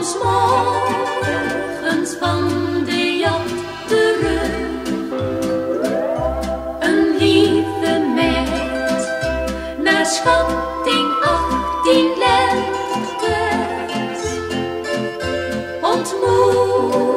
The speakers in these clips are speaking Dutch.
kwam s'morgens van de jacht terug. Een lieve meid, naar schatting achttien lentes, ontmoet.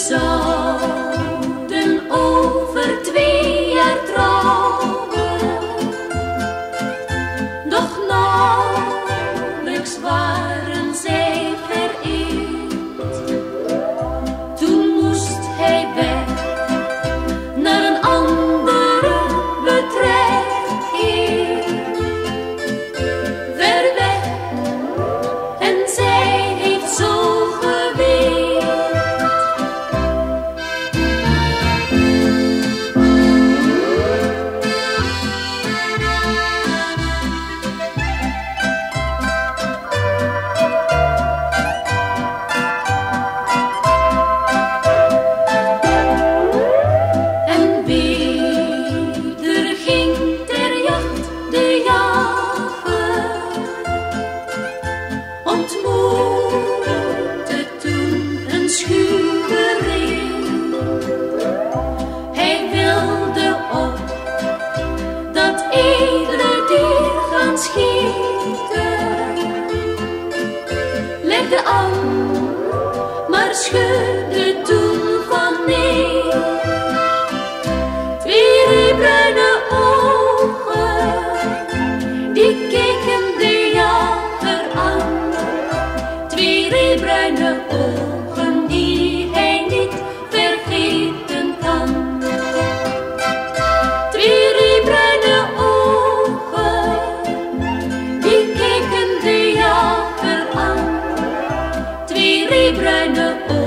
song. maar schudde toen van nee. Twee bruine ogen, die keken de jager aan. Twee bruine ogen. libre ne